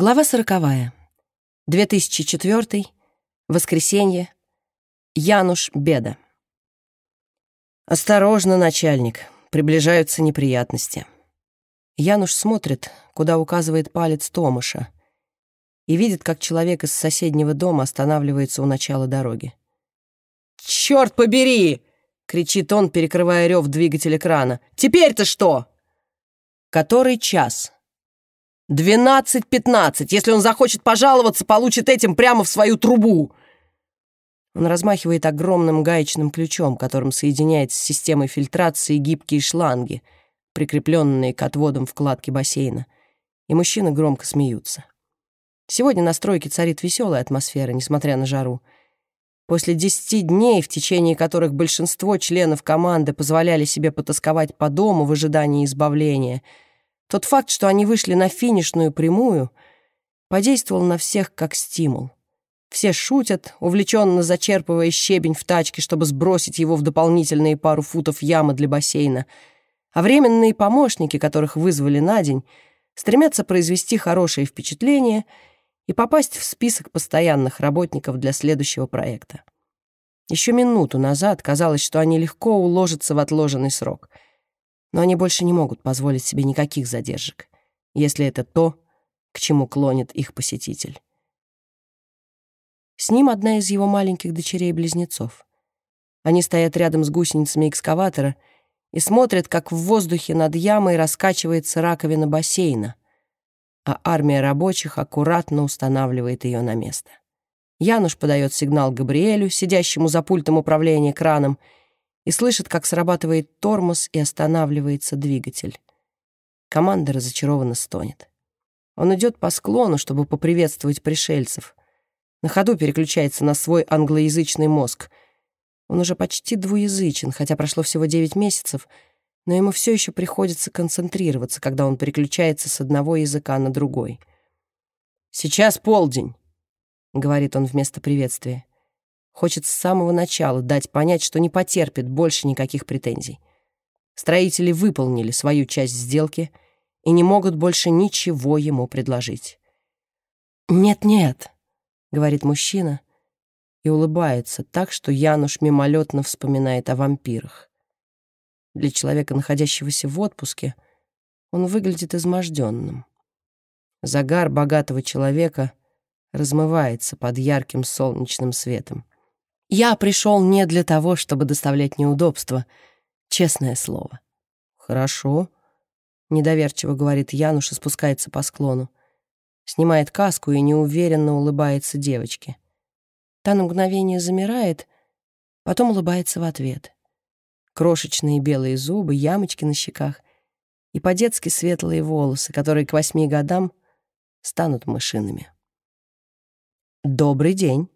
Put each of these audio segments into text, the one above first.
Глава сороковая. 2004. Воскресенье. Януш Беда. «Осторожно, начальник, приближаются неприятности». Януш смотрит, куда указывает палец Томаша, и видит, как человек из соседнего дома останавливается у начала дороги. «Черт побери!» — кричит он, перекрывая рев двигателя крана. «Теперь-то что?» «Который час?» «Двенадцать-пятнадцать! Если он захочет пожаловаться, получит этим прямо в свою трубу!» Он размахивает огромным гаечным ключом, которым соединяет с системой фильтрации гибкие шланги, прикрепленные к отводам вкладки бассейна, и мужчины громко смеются. Сегодня на стройке царит веселая атмосфера, несмотря на жару. После десяти дней, в течение которых большинство членов команды позволяли себе потасковать по дому в ожидании избавления — тот факт, что они вышли на финишную прямую, подействовал на всех как стимул. Все шутят, увлеченно зачерпывая щебень в тачке, чтобы сбросить его в дополнительные пару футов ямы для бассейна, а временные помощники, которых вызвали на день, стремятся произвести хорошее впечатление и попасть в список постоянных работников для следующего проекта. Еще минуту назад казалось, что они легко уложатся в отложенный срок — но они больше не могут позволить себе никаких задержек, если это то, к чему клонит их посетитель. С ним одна из его маленьких дочерей-близнецов. Они стоят рядом с гусеницами экскаватора и смотрят, как в воздухе над ямой раскачивается раковина бассейна, а армия рабочих аккуратно устанавливает ее на место. Януш подает сигнал Габриэлю, сидящему за пультом управления краном, и слышит, как срабатывает тормоз и останавливается двигатель. Команда разочарованно стонет. Он идет по склону, чтобы поприветствовать пришельцев. На ходу переключается на свой англоязычный мозг. Он уже почти двуязычен, хотя прошло всего 9 месяцев, но ему все еще приходится концентрироваться, когда он переключается с одного языка на другой. «Сейчас полдень», — говорит он вместо приветствия. Хочет с самого начала дать понять, что не потерпит больше никаких претензий. Строители выполнили свою часть сделки и не могут больше ничего ему предложить. «Нет-нет», — говорит мужчина и улыбается так, что Януш мимолетно вспоминает о вампирах. Для человека, находящегося в отпуске, он выглядит изможденным. Загар богатого человека размывается под ярким солнечным светом. Я пришел не для того, чтобы доставлять неудобства, честное слово. Хорошо, недоверчиво говорит Януш и спускается по склону. Снимает каску и неуверенно улыбается девочке. Та на мгновение замирает, потом улыбается в ответ. Крошечные белые зубы, ямочки на щеках и по-детски светлые волосы, которые к восьми годам станут мышиными. «Добрый день»,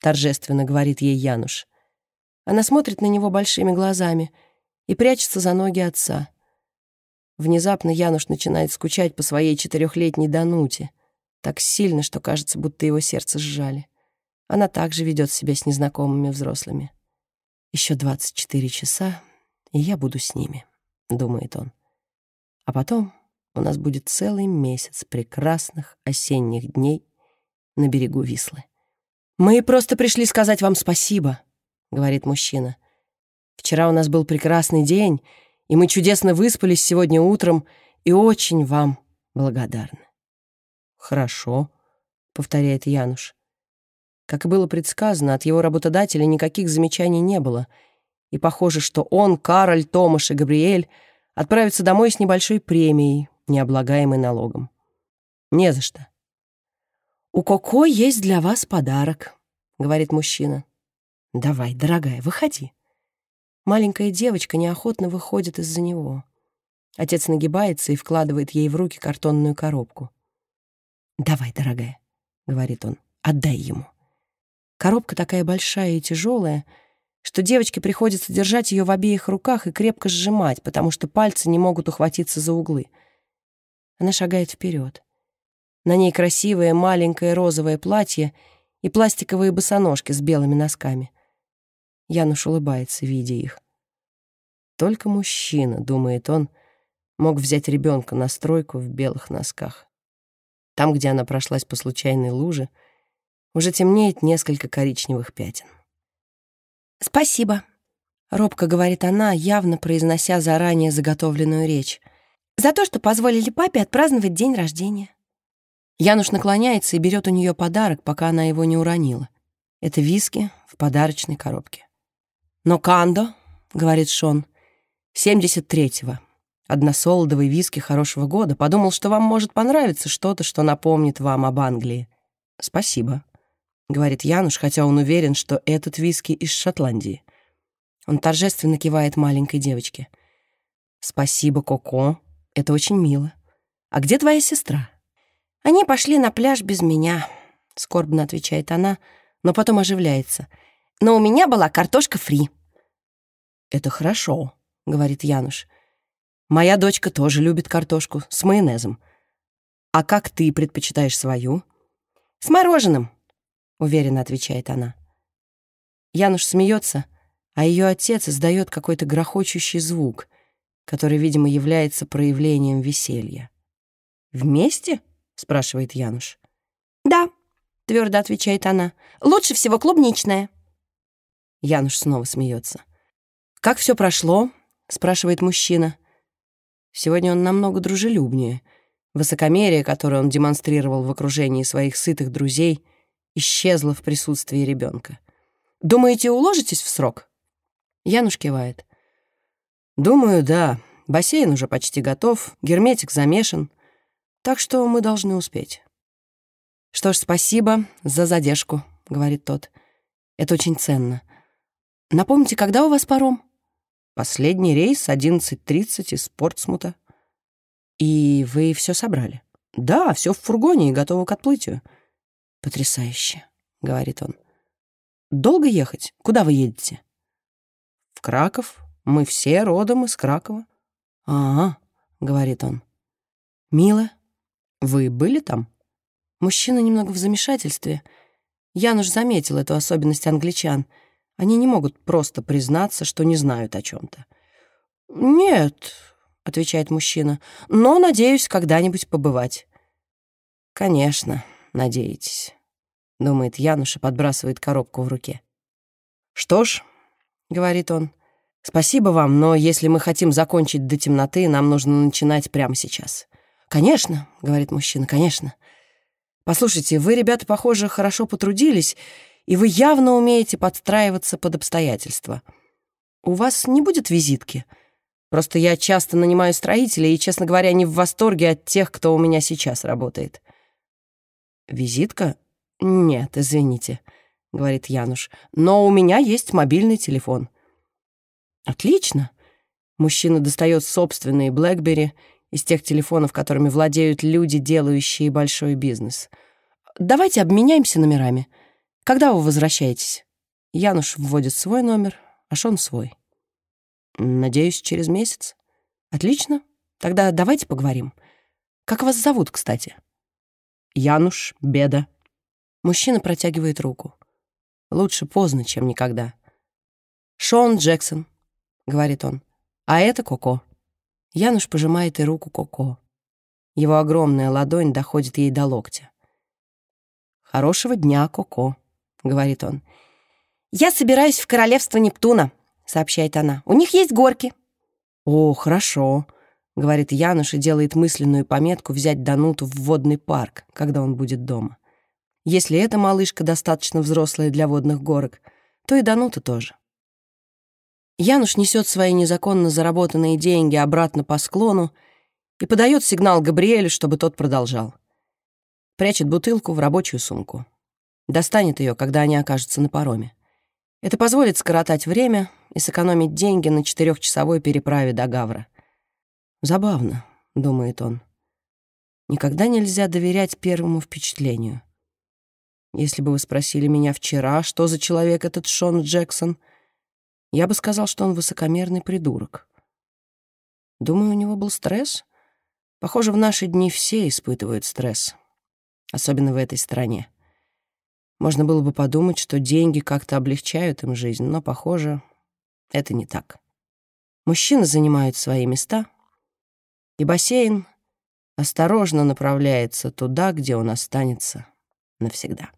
торжественно говорит ей Януш. Она смотрит на него большими глазами и прячется за ноги отца. Внезапно Януш начинает скучать по своей четырехлетней Дануте, так сильно, что кажется, будто его сердце сжали. Она также ведет себя с незнакомыми взрослыми. Еще 24 часа, и я буду с ними, думает он. А потом у нас будет целый месяц прекрасных осенних дней на берегу Вислы. «Мы просто пришли сказать вам спасибо», — говорит мужчина. «Вчера у нас был прекрасный день, и мы чудесно выспались сегодня утром и очень вам благодарны». «Хорошо», — повторяет Януш. Как и было предсказано, от его работодателя никаких замечаний не было, и похоже, что он, Кароль, Томаш и Габриэль отправятся домой с небольшой премией, не облагаемой налогом. «Не за что», «У Коко есть для вас подарок», — говорит мужчина. «Давай, дорогая, выходи». Маленькая девочка неохотно выходит из-за него. Отец нагибается и вкладывает ей в руки картонную коробку. «Давай, дорогая», — говорит он, — «отдай ему». Коробка такая большая и тяжелая, что девочке приходится держать ее в обеих руках и крепко сжимать, потому что пальцы не могут ухватиться за углы. Она шагает вперед. На ней красивое маленькое розовое платье и пластиковые босоножки с белыми носками. Януш улыбается, видя их. Только мужчина, думает он, мог взять ребенка на стройку в белых носках. Там, где она прошлась по случайной луже, уже темнеет несколько коричневых пятен. «Спасибо», — робко говорит она, явно произнося заранее заготовленную речь, «за то, что позволили папе отпраздновать день рождения». Януш наклоняется и берет у нее подарок, пока она его не уронила. Это виски в подарочной коробке. «Но Кандо», — говорит Шон, — «73-го. Односолодовый виски хорошего года. Подумал, что вам может понравиться что-то, что напомнит вам об Англии». «Спасибо», — говорит Януш, хотя он уверен, что этот виски из Шотландии. Он торжественно кивает маленькой девочке. «Спасибо, Коко. Это очень мило. А где твоя сестра?» «Они пошли на пляж без меня», — скорбно отвечает она, но потом оживляется. «Но у меня была картошка фри». «Это хорошо», — говорит Януш. «Моя дочка тоже любит картошку с майонезом. А как ты предпочитаешь свою?» «С мороженым», — уверенно отвечает она. Януш смеется, а ее отец издает какой-то грохочущий звук, который, видимо, является проявлением веселья. «Вместе?» Спрашивает Януш. «Да», — твердо отвечает она. «Лучше всего клубничная». Януш снова смеется. «Как все прошло?» — спрашивает мужчина. Сегодня он намного дружелюбнее. Высокомерие, которое он демонстрировал в окружении своих сытых друзей, исчезло в присутствии ребенка. «Думаете, уложитесь в срок?» Януш кивает. «Думаю, да. Бассейн уже почти готов, герметик замешан. Так что мы должны успеть. Что ж, спасибо за задержку, говорит тот. Это очень ценно. Напомните, когда у вас паром? Последний рейс 11.30 из Портсмута. И вы все собрали? Да, все в фургоне и готово к отплытию. Потрясающе, говорит он. Долго ехать? Куда вы едете? В Краков. Мы все родом из Кракова. Ага, говорит он. Мило, вы были там? Мужчина немного в замешательстве. Януш заметил эту особенность англичан. Они не могут просто признаться, что не знают о чем-то. «Нет», — отвечает мужчина, — «но надеюсь когда-нибудь побывать». «Конечно, надеетесь», — думает Януш и подбрасывает коробку в руке. «Что ж», — говорит он, — «спасибо вам, но если мы хотим закончить до темноты, нам нужно начинать прямо сейчас». «Конечно», — говорит мужчина, — «конечно». «Послушайте, вы, ребята, похоже, хорошо потрудились, и вы явно умеете подстраиваться под обстоятельства. У вас не будет визитки? Просто я часто нанимаю строителей и, честно говоря, не в восторге от тех, кто у меня сейчас работает». «Визитка? Нет, извините», — говорит Януш, «но у меня есть мобильный телефон». «Отлично». Мужчина достает собственный BlackBerry из тех телефонов, которыми владеют люди, делающие большой бизнес. Давайте обменяемся номерами. Когда вы возвращаетесь? Януш вводит свой номер, а Шон свой. Надеюсь, через месяц. Отлично. Тогда давайте поговорим. Как вас зовут, кстати? Януш Беда. Мужчина протягивает руку. Лучше поздно, чем никогда. Шон Джексон, говорит он. А это Коко. Януш пожимает и руку Коко. Его огромная ладонь доходит ей до локтя. «Хорошего дня, Коко», — говорит он. «Я собираюсь в королевство Нептуна», — сообщает она. «У них есть горки». «О, хорошо», — говорит Януш и делает мысленную пометку взять Дануту в водный парк, когда он будет дома. Если эта малышка достаточно взрослая для водных горок, то и Данута тоже. Януш несет свои незаконно заработанные деньги обратно по склону и подает сигнал Габриэлю, чтобы тот продолжал. Прячет бутылку в рабочую сумку. Достанет ее, когда они окажутся на пароме. Это позволит скоротать время и сэкономить деньги на четырехчасовой переправе до Гавра. «Забавно», — думает он. «Никогда нельзя доверять первому впечатлению. Если бы вы спросили меня вчера, что за человек этот Шон Джексон — я бы сказал, что он высокомерный придурок. Думаю, у него был стресс. Похоже, в наши дни все испытывают стресс. Особенно в этой стране. Можно было бы подумать, что деньги как-то облегчают им жизнь, но, похоже, это не так. Мужчины занимают свои места, и бассейн осторожно направляется туда, где он останется навсегда.